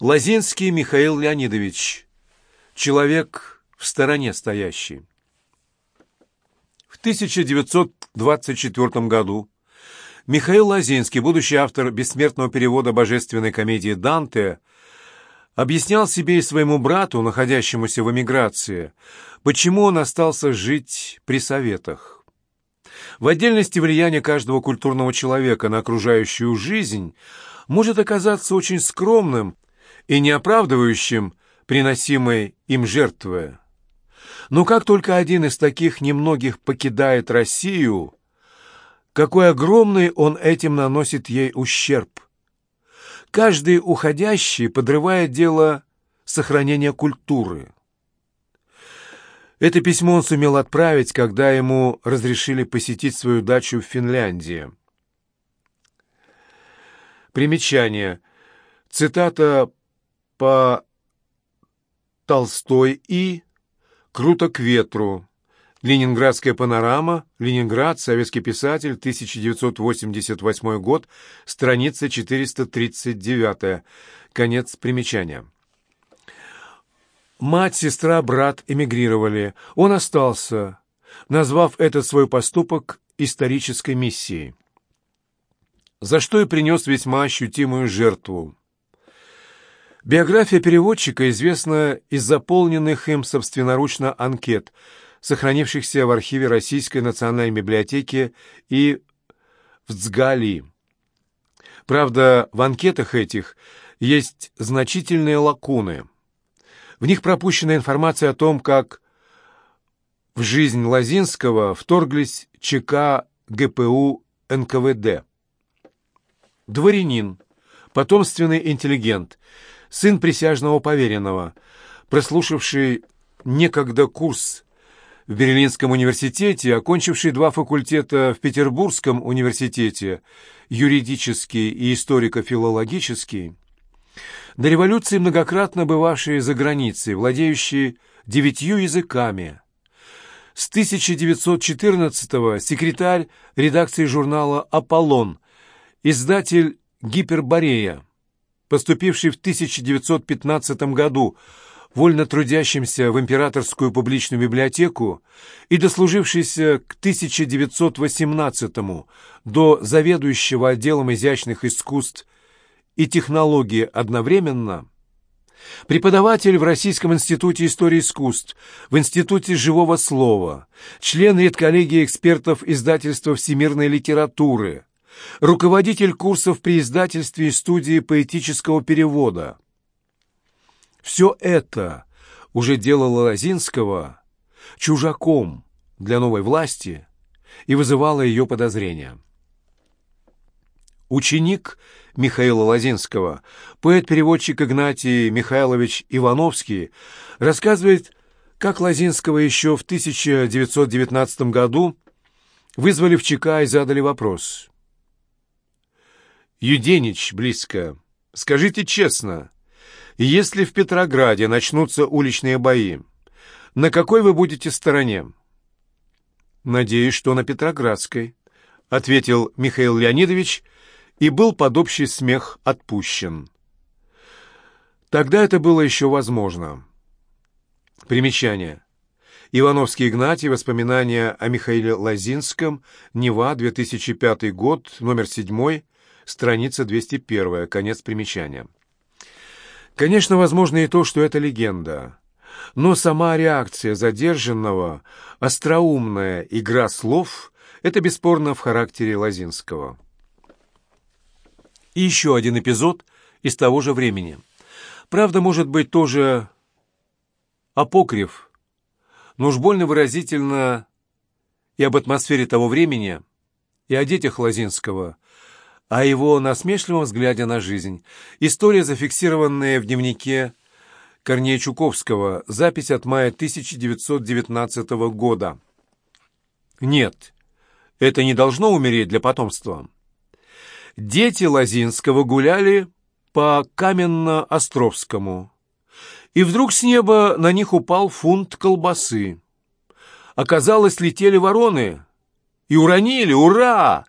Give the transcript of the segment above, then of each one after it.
Лозинский Михаил Леонидович. Человек в стороне стоящий. В 1924 году Михаил Лозинский, будущий автор бессмертного перевода божественной комедии «Данте», объяснял себе и своему брату, находящемуся в эмиграции, почему он остался жить при советах. В отдельности влияние каждого культурного человека на окружающую жизнь может оказаться очень скромным и не оправдывающим приносимой им жертвы. Но как только один из таких немногих покидает Россию, какой огромный он этим наносит ей ущерб. Каждый уходящий подрывает дело сохранения культуры. Это письмо он сумел отправить, когда ему разрешили посетить свою дачу в Финляндии. Примечание. Цитата по Толстой и «Круто к ветру». Ленинградская панорама, Ленинград, советский писатель, 1988 год, страница 439, конец примечания. Мать, сестра, брат эмигрировали. Он остался, назвав этот свой поступок исторической миссией. За что и принес весьма ощутимую жертву. Биография переводчика известна из заполненных им собственноручно анкет – сохранившихся в архиве Российской национальной библиотеки и в Цгали. Правда, в анкетах этих есть значительные лакуны. В них пропущена информация о том, как в жизнь Лазинского вторглись ЧК ГПУ НКВД. Дворянин, потомственный интеллигент, сын присяжного поверенного, прослушавший некогда курс в Берлинском университете, окончивший два факультета в Петербургском университете, юридический и историко-филологический, до революции многократно бывавший за границей, владеющий девятью языками. С 1914-го секретарь редакции журнала «Аполлон», издатель «Гиперборея», поступивший в 1915 году вольно трудящимся в Императорскую публичную библиотеку и дослужившийся к 1918-му до заведующего отделом изящных искусств и технологии одновременно, преподаватель в Российском институте истории искусств, в Институте живого слова, член редколлегии экспертов издательства всемирной литературы, руководитель курсов при издательстве и студии поэтического перевода – все это уже делало Лозинского чужаком для новой власти и вызывало ее подозрения. Ученик Михаила Лозинского, поэт-переводчик Игнатий Михайлович Ивановский, рассказывает, как Лозинского еще в 1919 году вызвали в ЧК и задали вопрос. «Юденич близко. Скажите честно, если в Петрограде начнутся уличные бои, на какой вы будете стороне? Надеюсь, что на Петроградской, ответил Михаил Леонидович и был под общий смех отпущен. Тогда это было еще возможно. Примечание. Ивановский Игнатий. Воспоминания о Михаиле Лазинском. Нева. 2005 год. Номер 7. Страница 201. Конец примечания. Конечно, возможно и то, что это легенда. Но сама реакция задержанного, остроумная игра слов — это бесспорно в характере Лазинского. И еще один эпизод из того же времени. Правда, может быть, тоже апокриф, но уж больно выразительно и об атмосфере того времени, и о детях Лазинского, о его насмешливом взгляде на жизнь. История, зафиксированная в дневнике Корнея Чуковского, запись от мая 1919 года. Нет, это не должно умереть для потомства. Дети Лозинского гуляли по Каменно-Островскому, и вдруг с неба на них упал фунт колбасы. Оказалось, летели вороны и уронили, ура!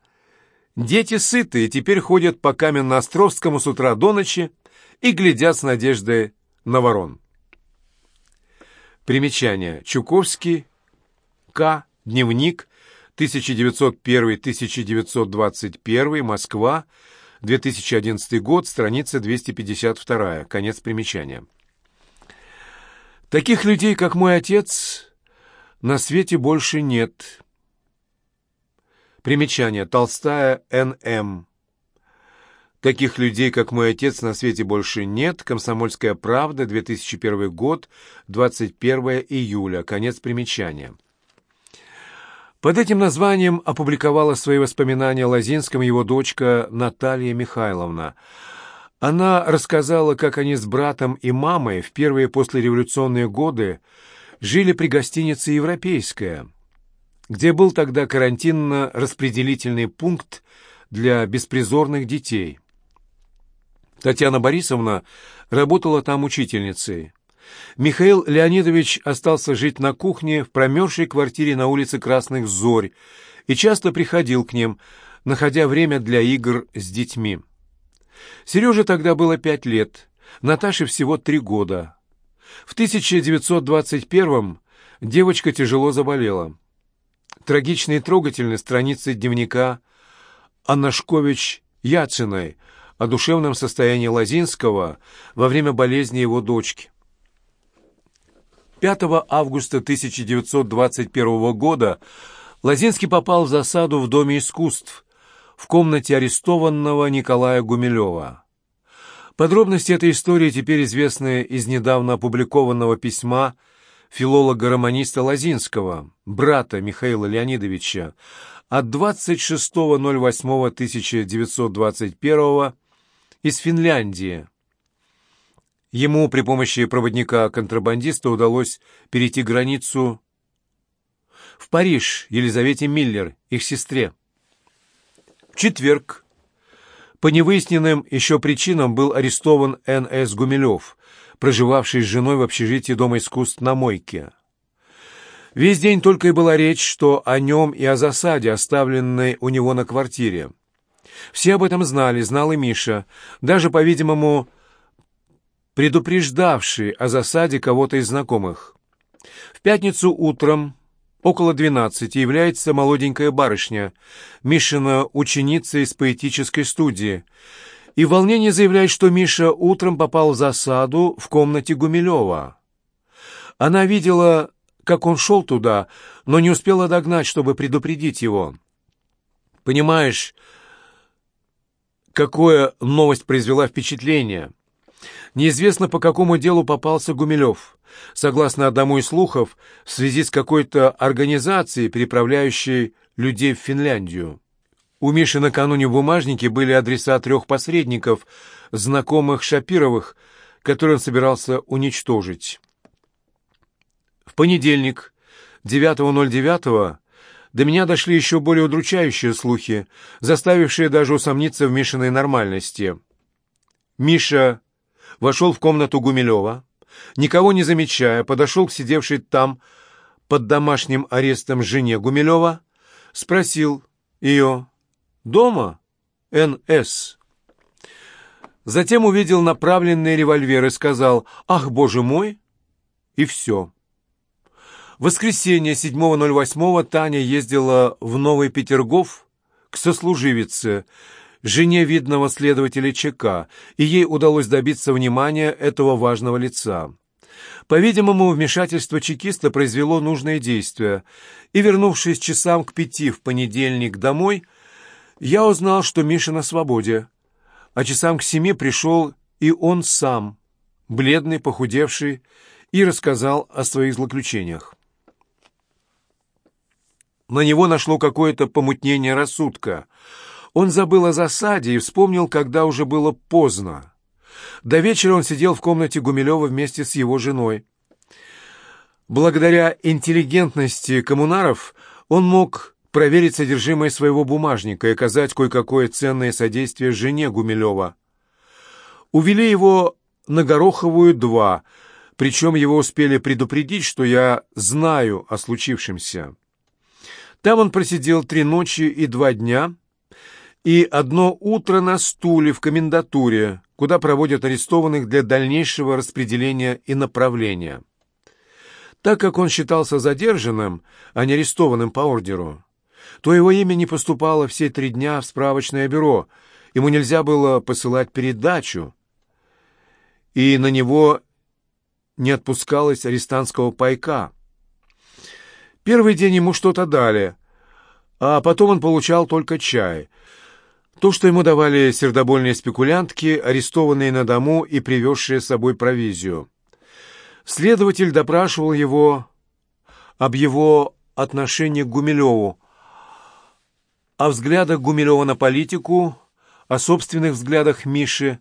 Дети сытые, теперь ходят по Каменно-Островскому с утра до ночи и глядят с надеждой на ворон. Примечание. Чуковский. К. Дневник. 1901-1921. Москва. 2011 год. Страница 252. Конец примечания. Таких людей, как мой отец, на свете больше нет. Примечание. Толстая Н.М. Таких людей, как мой отец, на свете больше нет. Комсомольская правда, 2001 год, 21 июля. Конец примечания. Под этим названием опубликовала свои воспоминания о Лозинском его дочка Наталья Михайловна. Она рассказала, как они с братом и мамой в первые послереволюционные годы жили при гостинице «Европейская», где был тогда карантинно-распределительный пункт для беспризорных детей – Татьяна Борисовна работала там учительницей. Михаил Леонидович остался жить на кухне в промерзшей квартире на улице Красных Зорь и часто приходил к ним, находя время для игр с детьми. Сереже тогда было пять лет, Наташе всего три года. В 1921-м девочка тяжело заболела. Трагичные и трогательные страницы дневника Аннашкович-Яциной – о душевном состоянии Лозинского во время болезни его дочки. 5 августа 1921 года Лозинский попал в засаду в Доме искусств, в комнате арестованного Николая Гумилева. Подробности этой истории теперь известны из недавно опубликованного письма филолога-романиста Лозинского, брата Михаила Леонидовича, от 26.08.1921 из Финляндии. Ему при помощи проводника-контрабандиста удалось перейти границу в Париж Елизавете Миллер, их сестре. В четверг по невыясненным еще причинам был арестован Н.С. Гумилев, проживавший с женой в общежитии Дома искусств на Мойке. Весь день только и была речь, что о нем и о засаде, оставленной у него на квартире. Все об этом знали, знал и Миша, даже, по-видимому, предупреждавший о засаде кого-то из знакомых. В пятницу утром, около двенадцати, является молоденькая барышня, Мишина ученица из поэтической студии, и в волнении заявляет, что Миша утром попал в засаду в комнате Гумилева. Она видела, как он шел туда, но не успела догнать, чтобы предупредить его. «Понимаешь, какое новость произвела впечатление. Неизвестно, по какому делу попался Гумилев. Согласно одному из слухов, в связи с какой-то организацией, переправляющей людей в Финляндию. У Миши накануне в бумажнике были адреса трех посредников, знакомых Шапировых, которые он собирался уничтожить. В понедельник, 9.09, до меня дошли еще более удручающие слухи, заставившие даже усомниться в Мишиной нормальности. Миша вошел в комнату Гумилева, никого не замечая, подошел к сидевшей там под домашним арестом жене Гумилева, спросил ее «Дома? Н.С.?» Затем увидел направленный револьвер и сказал «Ах, боже мой!» и все. В воскресенье 7.08 Таня ездила в Новый Петергоф к сослуживице, жене видного следователя ЧК, и ей удалось добиться внимания этого важного лица. По-видимому, вмешательство чекиста произвело нужное действие, и, вернувшись часам к пяти в понедельник домой, я узнал, что Миша на свободе, а часам к семи пришел и он сам, бледный, похудевший, и рассказал о своих злоключениях. На него нашло какое-то помутнение рассудка. Он забыл о засаде и вспомнил, когда уже было поздно. До вечера он сидел в комнате Гумилева вместе с его женой. Благодаря интеллигентности коммунаров он мог проверить содержимое своего бумажника и оказать кое-какое ценное содействие жене Гумилева. Увели его на Гороховую 2, причем его успели предупредить, что я знаю о случившемся. Там он просидел три ночи и два дня, и одно утро на стуле в комендатуре, куда проводят арестованных для дальнейшего распределения и направления. Так как он считался задержанным, а не арестованным по ордеру, то его имя не поступало все три дня в справочное бюро, ему нельзя было посылать передачу, и на него не отпускалось арестантского пайка. Первый день ему что-то дали, а потом он получал только чай. То, что ему давали сердобольные спекулянтки, арестованные на дому и привезшие с собой провизию. Следователь допрашивал его об его отношении к Гумилеву, о взглядах Гумилева на политику, о собственных взглядах Миши,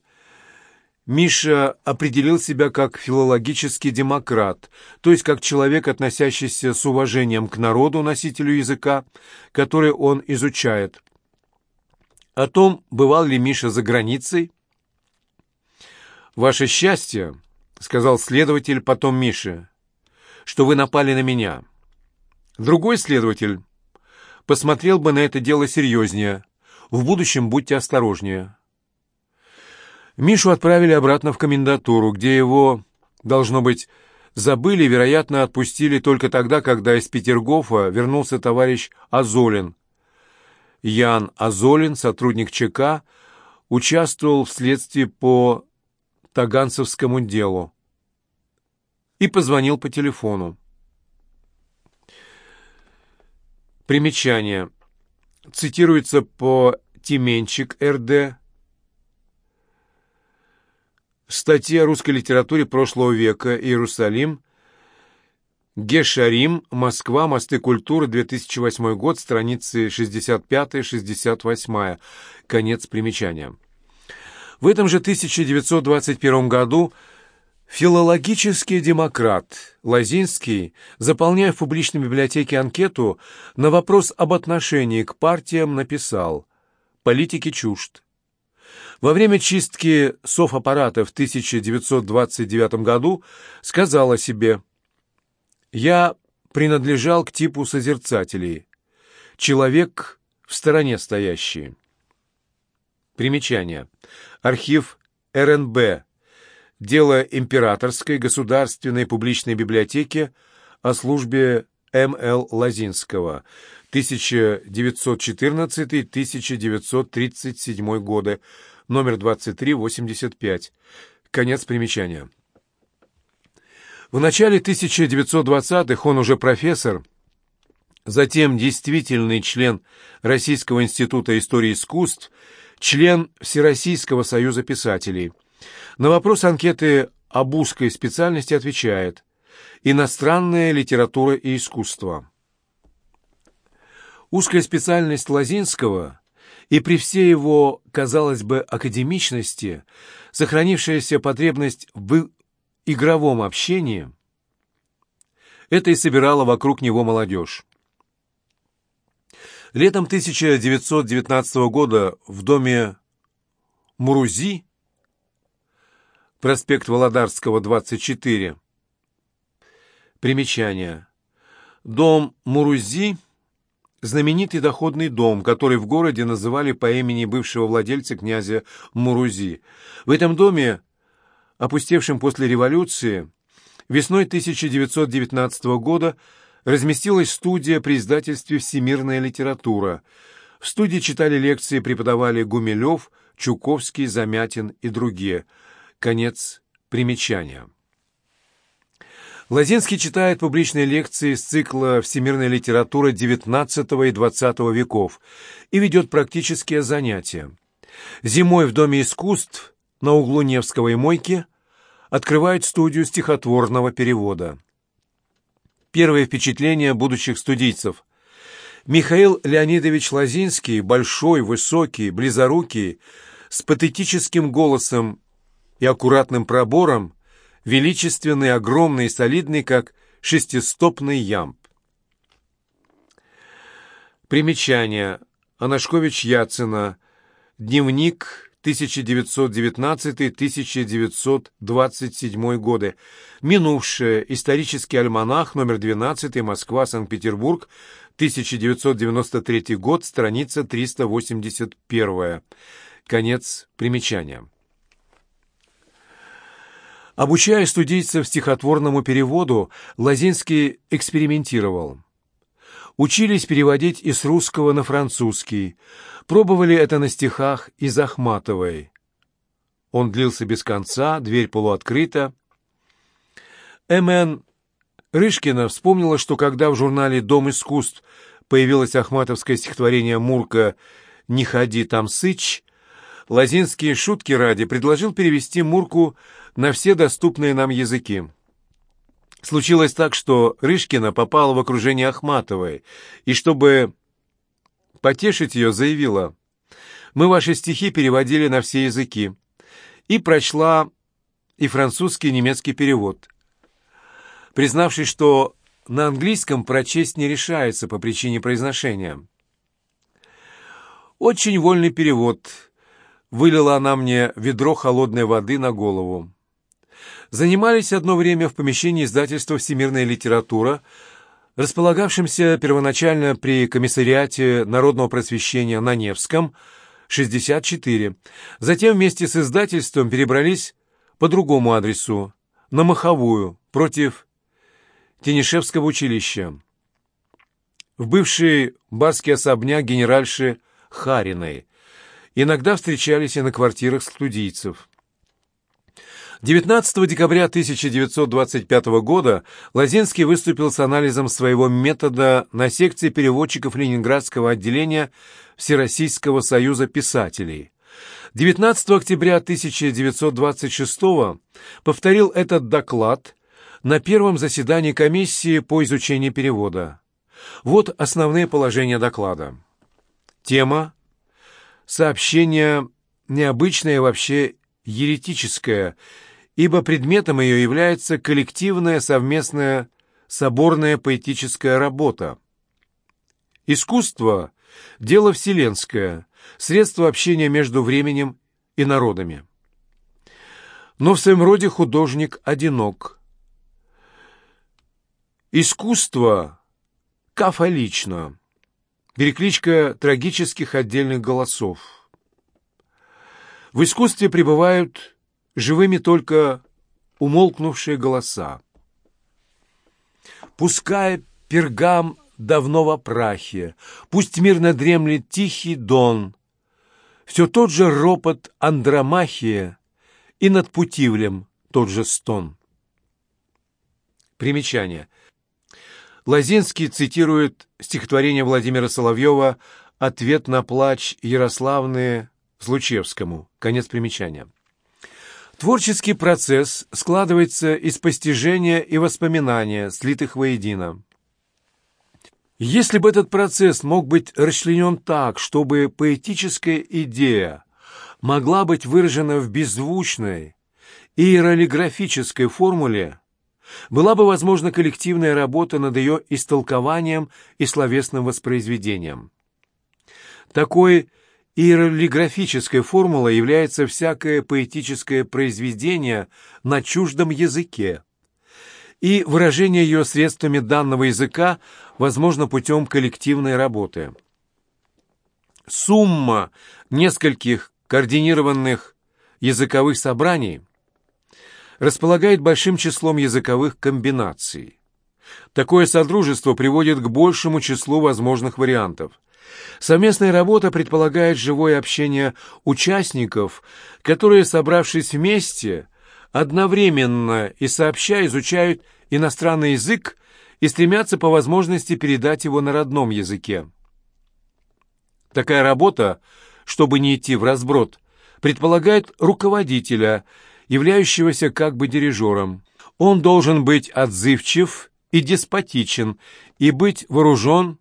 Миша определил себя как филологический демократ, то есть как человек, относящийся с уважением к народу, носителю языка, который он изучает. О том, бывал ли Миша за границей. «Ваше счастье», — сказал следователь потом Мише, — «что вы напали на меня». Другой следователь посмотрел бы на это дело серьезнее. В будущем будьте осторожнее. Мишу отправили обратно в комендатуру, где его, должно быть, забыли вероятно, отпустили только тогда, когда из Петергофа вернулся товарищ Азолин. Ян Азолин, сотрудник ЧК, участвовал в следствии по Таганцевскому делу и позвонил по телефону. Примечание. Цитируется по Тименчик РД Статья о русской литературе прошлого века. Иерусалим. Гешарим. Москва. Мосты культуры. 2008 год. Страницы 65-68. Конец примечания. В этом же 1921 году филологический демократ Лазинский, заполняя в публичной библиотеке анкету, на вопрос об отношении к партиям написал «Политики чужд». Во время чистки софаппарата в 1929 году сказал о себе «Я принадлежал к типу созерцателей, человек в стороне стоящий». Примечание. Архив РНБ. Дело Императорской государственной публичной библиотеки о службе М.Л. Лазинского. 1914-1937 годы номер 2385. Конец примечания. В начале 1920-х он уже профессор, затем действительный член Российского института истории искусств, член Всероссийского союза писателей. На вопрос анкеты об узкой специальности отвечает «Иностранная литература и искусство». Узкая специальность Лазинского и при всей его, казалось бы, академичности, сохранившаяся потребность в игровом общении, это и собирало вокруг него молодежь. Летом 1919 года в доме Мурузи, проспект Володарского, 24, примечание, дом Мурузи – знаменитый доходный дом, который в городе называли по имени бывшего владельца князя Мурузи. В этом доме, опустевшем после революции, весной 1919 года разместилась студия при издательстве «Всемирная литература». В студии читали лекции преподавали Гумилев, Чуковский, Замятин и другие. Конец примечания. Лазинский читает публичные лекции из цикла «Всемирная литература XIX и XX веков» и ведет практические занятия. Зимой в Доме искусств на углу Невского и Мойки открывает студию стихотворного перевода. Первое впечатление будущих студийцев. Михаил Леонидович Лазинский, большой, высокий, близорукий, с патетическим голосом и аккуратным пробором, величественный, огромный и солидный, как шестистопный ямб. Примечание. Анашкович Яцина. Дневник 1919-1927 годы. Минувшее. Исторический альманах, номер 12, Москва, Санкт-Петербург, 1993 год, страница 381. Конец примечания. Обучая студийцев стихотворному переводу, Лозинский экспериментировал. Учились переводить из русского на французский, пробовали это на стихах из Ахматовой. Он длился без конца, дверь полуоткрыта. М.Н. Рышкина вспомнила, что когда в журнале «Дом искусств» появилось ахматовское стихотворение «Мурка, не ходи там сыч», Лозинский шутки ради предложил перевести Мурку на все доступные нам языки. Случилось так, что Рышкина попала в окружение Ахматовой, и чтобы потешить ее, заявила, «Мы ваши стихи переводили на все языки», и прочла и французский, и немецкий перевод признавшись, что на английском прочесть не решается по причине произношения. Очень вольный перевод. Вылила она мне ведро холодной воды на голову. Занимались одно время в помещении издательства «Всемирная литература», располагавшемся первоначально при комиссариате народного просвещения на Невском, 64. Затем вместе с издательством перебрались по другому адресу, на Маховую, против Тенишевского училища, в бывший барский особняк генеральши Хариной. Иногда встречались и на квартирах студийцев. 19 декабря 1925 года Лозинский выступил с анализом своего метода на секции переводчиков Ленинградского отделения Всероссийского союза писателей. 19 октября 1926 повторил этот доклад на первом заседании комиссии по изучению перевода. Вот основные положения доклада. Тема «Сообщение необычное вообще еретическое, ибо предметом ее является коллективная совместная соборная поэтическая работа. Искусство – дело вселенское, средство общения между временем и народами. Но в своем роде художник одинок – Искусство кафолично. Перекличка трагических отдельных голосов. В искусстве пребывают живыми только умолкнувшие голоса. Пускай пергам давно во прахе, пусть мирно дремлет тихий дон, все тот же ропот Андромахия и над Путивлем тот же стон. Примечание – Лозинский цитирует стихотворение Владимира Соловьева «Ответ на плач Ярославны Случевскому». Конец примечания. Творческий процесс складывается из постижения и воспоминания, слитых воедино. Если бы этот процесс мог быть расчленен так, чтобы поэтическая идея могла быть выражена в беззвучной иеролиграфической формуле, была бы возможна коллективная работа над ее истолкованием и словесным воспроизведением. Такой иеролиграфической формулой является всякое поэтическое произведение на чуждом языке, и выражение ее средствами данного языка возможно путем коллективной работы. Сумма нескольких координированных языковых собраний – располагает большим числом языковых комбинаций. Такое содружество приводит к большему числу возможных вариантов. Совместная работа предполагает живое общение участников, которые, собравшись вместе, одновременно и сообща изучают иностранный язык и стремятся по возможности передать его на родном языке. Такая работа, чтобы не идти в разброд, предполагает руководителя – являющегося как бы дирижером. Он должен быть отзывчив и деспотичен, и быть вооружен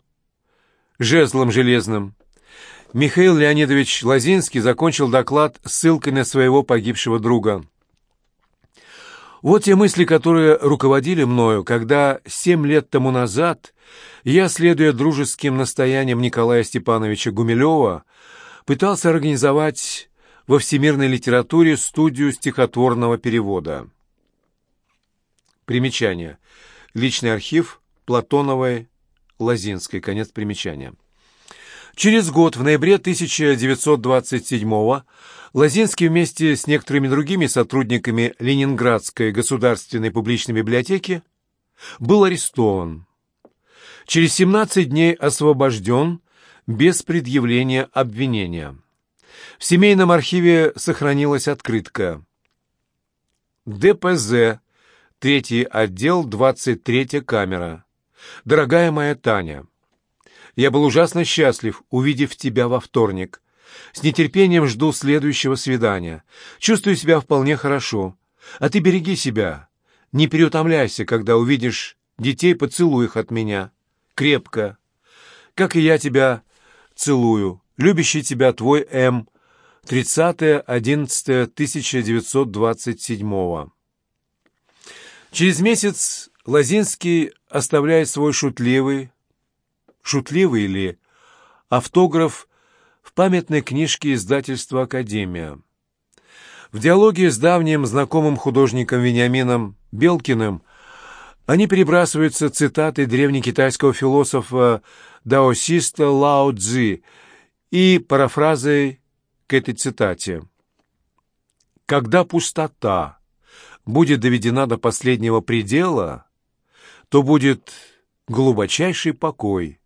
жезлом железным. Михаил Леонидович Лозинский закончил доклад ссылкой на своего погибшего друга. Вот те мысли, которые руководили мною, когда семь лет тому назад я, следуя дружеским настояниям Николая Степановича Гумилева, пытался организовать во всемирной литературе студию стихотворного перевода. Примечание. Личный архив Платоновой, Лозинской. Конец примечания. Через год, в ноябре 1927-го, Лозинский вместе с некоторыми другими сотрудниками Ленинградской государственной публичной библиотеки был арестован. Через 17 дней освобожден без предъявления обвинения. В семейном архиве сохранилась открытка. ДПЗ, третий отдел, 23 камера. Дорогая моя Таня, я был ужасно счастлив, увидев тебя во вторник. С нетерпением жду следующего свидания. Чувствую себя вполне хорошо. А ты береги себя. Не переутомляйся, когда увидишь детей, поцелуй их от меня. Крепко. Как и я тебя целую. Любящий тебя твой М. 30.11.1927. Через месяц Лозинский оставляет свой шутливый, шутливый ли, автограф в памятной книжке издательства «Академия». В диалоге с давним знакомым художником Вениамином Белкиным они перебрасываются цитатой древнекитайского философа даосиста Лао Цзи и парафразой к этой цитате. «Когда пустота будет доведена до последнего предела, то будет глубочайший покой,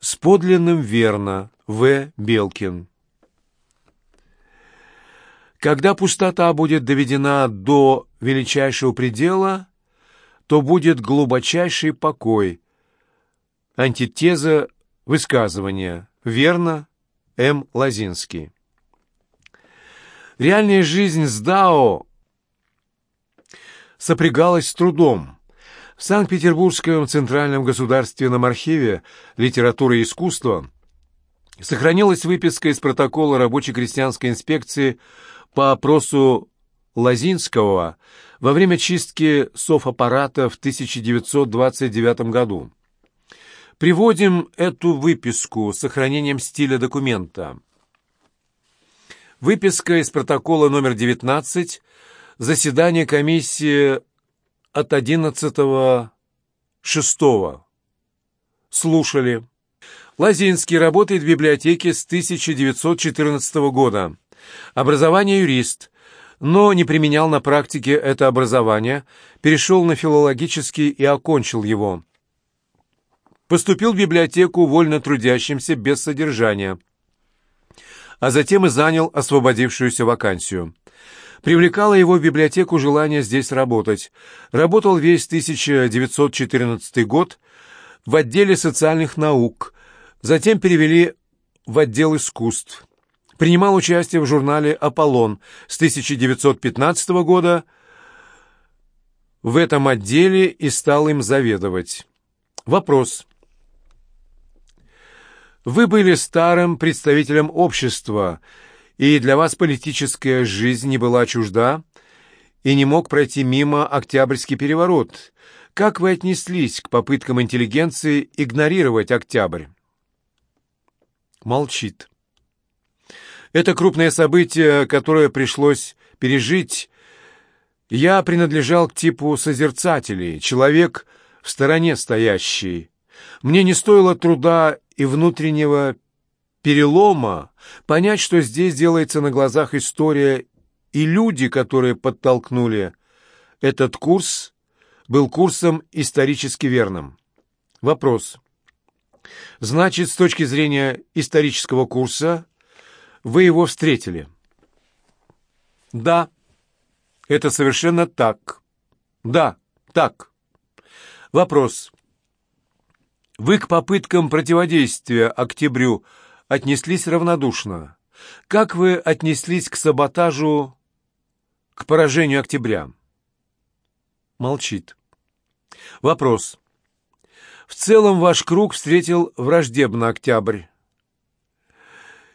с подлинным верно, В. Белкин. Когда пустота будет доведена до величайшего предела, то будет глубочайший покой. Антитеза высказывания. Верно, М. Лазинский. Реальная жизнь с Дао сопрягалась с трудом. В Санкт-Петербургском Центральном государственном архиве литературы и искусства сохранилась выписка из протокола рабоче-крестьянской инспекции по опросу Лазинского во время чистки софаппарата в 1929 году. Приводим эту выписку с сохранением стиля документа. Выписка из протокола номер 19 заседания комиссии от 11.06. Слушали. Лазинский работает в библиотеке с 1914 года. Образование юрист, но не применял на практике это образование, перешел на филологический и окончил его. Поступил в библиотеку вольно трудящимся без содержания, а затем и занял освободившуюся вакансию. Привлекало его в библиотеку желание здесь работать. Работал весь 1914 год в отделе социальных наук, затем перевели в отдел искусств. Принимал участие в журнале «Аполлон» с 1915 года в этом отделе и стал им заведовать. Вопрос. Вы были старым представителем общества – и для вас политическая жизнь не была чужда, и не мог пройти мимо Октябрьский переворот. Как вы отнеслись к попыткам интеллигенции игнорировать Октябрь? Молчит. Это крупное событие, которое пришлось пережить. Я принадлежал к типу созерцателей, человек в стороне стоящий. Мне не стоило труда и внутреннего перелома, понять, что здесь делается на глазах история, и люди, которые подтолкнули этот курс, был курсом исторически верным. Вопрос. Значит, с точки зрения исторического курса, вы его встретили? Да, это совершенно так. Да, так. Вопрос. Вы к попыткам противодействия октябрю отнеслись равнодушно. Как вы отнеслись к саботажу, к поражению октября? Молчит. Вопрос. В целом ваш круг встретил враждебно октябрь.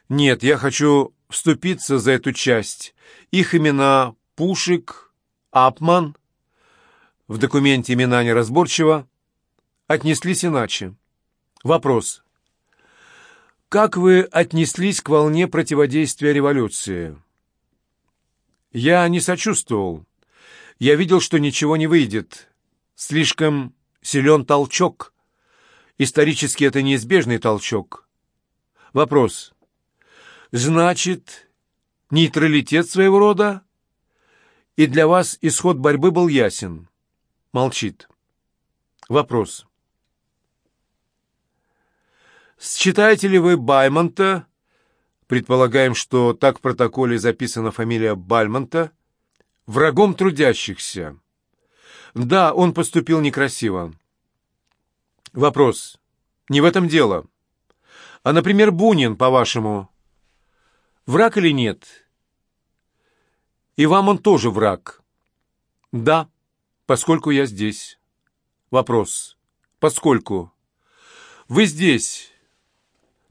Нет, я хочу вступиться за эту часть. Их имена Пушик, Апман, в документе имена неразборчиво, отнеслись иначе. Вопрос. Как вы отнеслись к волне противодействия революции? Я не сочувствовал. Я видел, что ничего не выйдет. Слишком силен толчок. Исторически это неизбежный толчок. Вопрос. Значит, нейтралитет своего рода? И для вас исход борьбы был ясен? Молчит. Вопрос. Считаете ли вы Баймонта, предполагаем, что так в протоколе записана фамилия Бальмонта, врагом трудящихся? Да, он поступил некрасиво. Вопрос. Не в этом дело. А, например, Бунин, по-вашему, враг или нет? И вам он тоже враг. Да, поскольку я здесь. Вопрос. Поскольку. Вы здесь.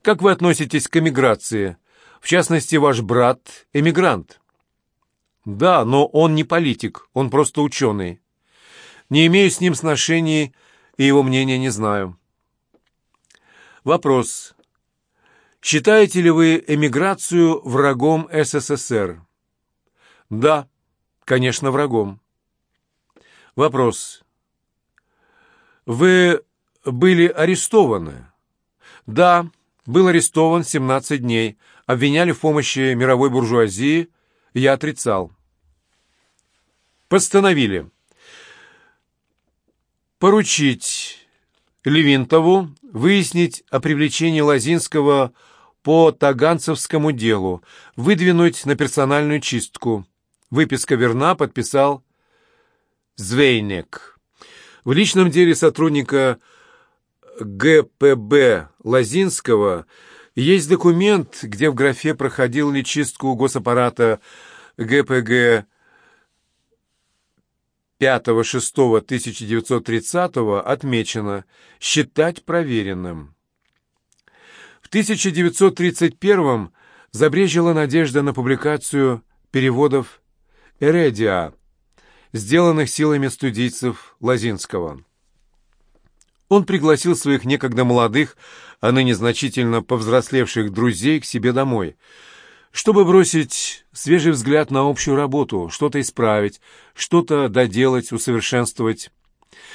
Как вы относитесь к эмиграции? В частности, ваш брат – эмигрант. Да, но он не политик, он просто ученый. Не имею с ним сношений и его мнения не знаю. Вопрос. Считаете ли вы эмиграцию врагом СССР? Да, конечно, врагом. Вопрос. Вы были арестованы? Да, был арестован 17 дней. Обвиняли в помощи мировой буржуазии. Я отрицал. Постановили поручить Левинтову выяснить о привлечении Лазинского по Таганцевскому делу, выдвинуть на персональную чистку. Выписка верна, подписал Звейнек. В личном деле сотрудника ГПБ Лазинского есть документ, где в графе «Проходил ли чистку госаппарата ГПГ 5-6-1930 отмечено «считать проверенным». В 1931 забрежила надежда на публикацию переводов «Эредиа», сделанных силами студийцев Лазинского. Он пригласил своих некогда молодых, а ныне значительно повзрослевших друзей к себе домой – чтобы бросить свежий взгляд на общую работу, что-то исправить, что-то доделать, усовершенствовать.